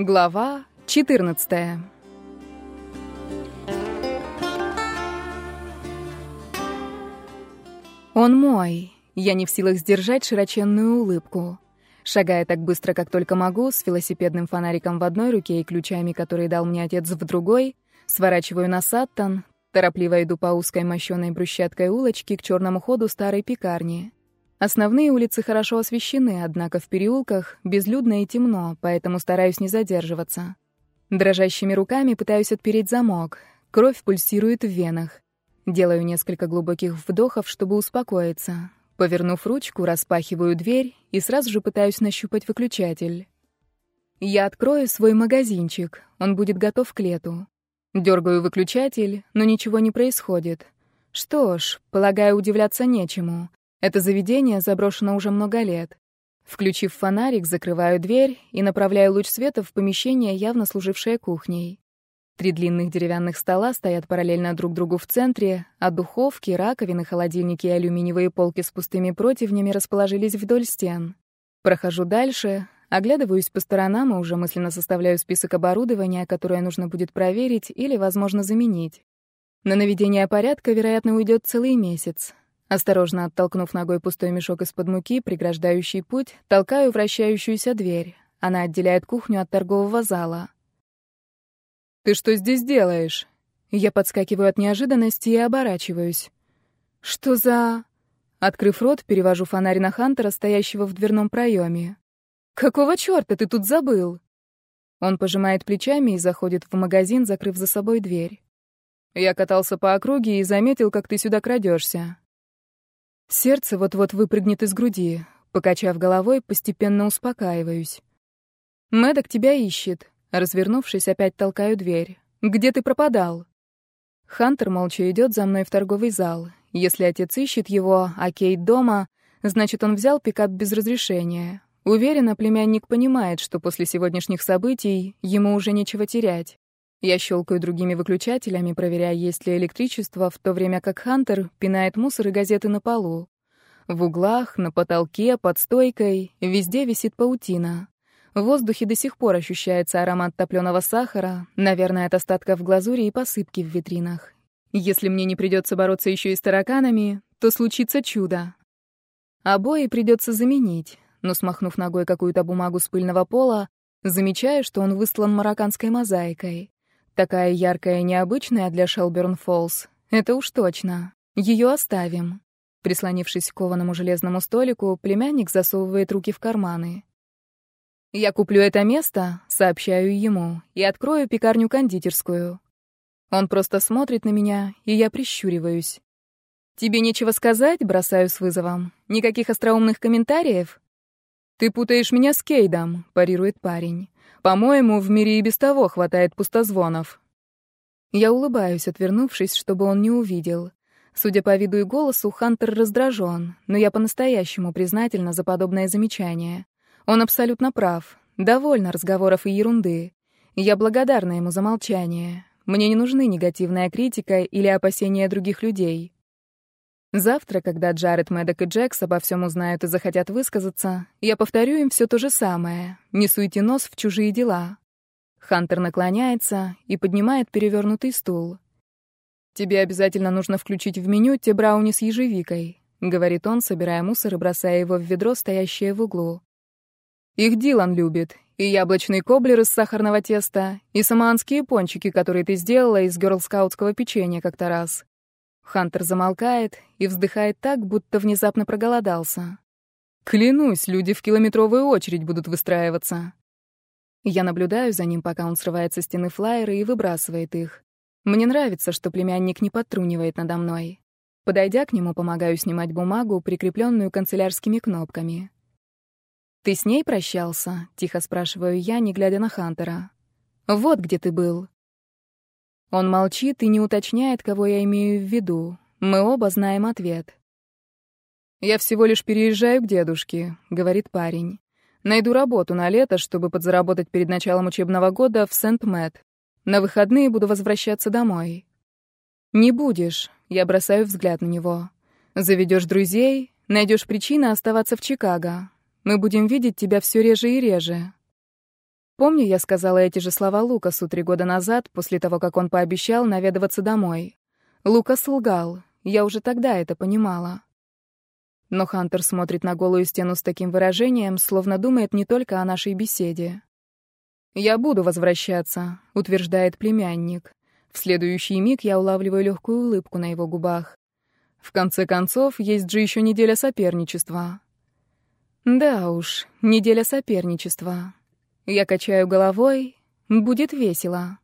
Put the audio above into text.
Глава 14 Он мой. Я не в силах сдержать широченную улыбку. Шагая так быстро, как только могу, с велосипедным фонариком в одной руке и ключами, которые дал мне отец, в другой, сворачиваю на Саттон, торопливо иду по узкой мощёной брусчаткой улочке к черному ходу старой пекарни. Основные улицы хорошо освещены, однако в переулках безлюдно и темно, поэтому стараюсь не задерживаться. Дрожащими руками пытаюсь отпереть замок. Кровь пульсирует в венах. Делаю несколько глубоких вдохов, чтобы успокоиться. Повернув ручку, распахиваю дверь и сразу же пытаюсь нащупать выключатель. Я открою свой магазинчик, он будет готов к лету. Дергаю выключатель, но ничего не происходит. Что ж, полагаю, удивляться нечему. Это заведение заброшено уже много лет. Включив фонарик, закрываю дверь и направляю луч света в помещение, явно служившее кухней. Три длинных деревянных стола стоят параллельно друг другу в центре, а духовки, раковины, холодильники и алюминиевые полки с пустыми противнями расположились вдоль стен. Прохожу дальше, оглядываюсь по сторонам и уже мысленно составляю список оборудования, которое нужно будет проверить или, возможно, заменить. На наведение порядка, вероятно, уйдет целый месяц. Осторожно оттолкнув ногой пустой мешок из-под муки, преграждающий путь, толкаю вращающуюся дверь. Она отделяет кухню от торгового зала. «Ты что здесь делаешь?» Я подскакиваю от неожиданности и оборачиваюсь. «Что за...» Открыв рот, перевожу фонарь на Хантера, стоящего в дверном проеме. «Какого чёрта ты тут забыл?» Он пожимает плечами и заходит в магазин, закрыв за собой дверь. «Я катался по округе и заметил, как ты сюда крадешься. Сердце вот-вот выпрыгнет из груди. Покачав головой, постепенно успокаиваюсь. Мэддок тебя ищет. Развернувшись, опять толкаю дверь. «Где ты пропадал?» Хантер молча идет за мной в торговый зал. Если отец ищет его, а Кейт дома, значит, он взял пикап без разрешения. Уверена, племянник понимает, что после сегодняшних событий ему уже нечего терять. Я щелкаю другими выключателями, проверяя, есть ли электричество, в то время как Хантер пинает мусор и газеты на полу. В углах, на потолке, под стойкой, везде висит паутина. В воздухе до сих пор ощущается аромат топленого сахара, наверное, от остатков глазури и посыпки в витринах. Если мне не придется бороться еще и с тараканами, то случится чудо. Обои придется заменить, но, смахнув ногой какую-то бумагу с пыльного пола, замечаю, что он выслан марокканской мозаикой. Такая яркая и необычная для Шелберн-Фоллс. Это уж точно. Ее оставим. Прислонившись к кованому железному столику, племянник засовывает руки в карманы. «Я куплю это место», — сообщаю ему, «и открою пекарню-кондитерскую». Он просто смотрит на меня, и я прищуриваюсь. «Тебе нечего сказать?» — бросаю с вызовом. «Никаких остроумных комментариев?» «Ты путаешь меня с Кейдом», — парирует парень. По-моему, в мире и без того хватает пустозвонов. Я улыбаюсь, отвернувшись, чтобы он не увидел. Судя по виду и голосу, Хантер раздражен, но я по-настоящему признательна за подобное замечание. Он абсолютно прав. Довольно разговоров и ерунды. Я благодарна ему за молчание. Мне не нужны негативная критика или опасения других людей. Завтра, когда Джаред, Мэддок и Джекс обо всем узнают и захотят высказаться, я повторю им все то же самое. Не суйте нос в чужие дела. Хантер наклоняется и поднимает перевернутый стул. «Тебе обязательно нужно включить в меню те брауни с ежевикой», — говорит он, собирая мусор и бросая его в ведро, стоящее в углу. «Их Дилан любит. И яблочный коблер из сахарного теста, и самоанские пончики, которые ты сделала из герлскаутского печенья как-то раз. Хантер замолкает и вздыхает так, будто внезапно проголодался. Клянусь, люди в километровую очередь будут выстраиваться. Я наблюдаю за ним, пока он срывает со стены флаеры и выбрасывает их. Мне нравится, что племянник не подтрунивает надо мной. Подойдя к нему, помогаю снимать бумагу, прикрепленную канцелярскими кнопками. «Ты с ней прощался?» — тихо спрашиваю я, не глядя на Хантера. «Вот где ты был». Он молчит и не уточняет, кого я имею в виду. Мы оба знаем ответ. «Я всего лишь переезжаю к дедушке», — говорит парень. «Найду работу на лето, чтобы подзаработать перед началом учебного года в Сент-Мэтт. На выходные буду возвращаться домой». «Не будешь», — я бросаю взгляд на него. «Заведешь друзей, найдешь причины оставаться в Чикаго. Мы будем видеть тебя все реже и реже». Помню, я сказала эти же слова Лукасу три года назад, после того, как он пообещал наведываться домой. Лукас лгал. Я уже тогда это понимала. Но Хантер смотрит на голую стену с таким выражением, словно думает не только о нашей беседе. «Я буду возвращаться», — утверждает племянник. В следующий миг я улавливаю легкую улыбку на его губах. В конце концов, есть же еще неделя соперничества. Да уж, неделя соперничества. Я качаю головой. Будет весело.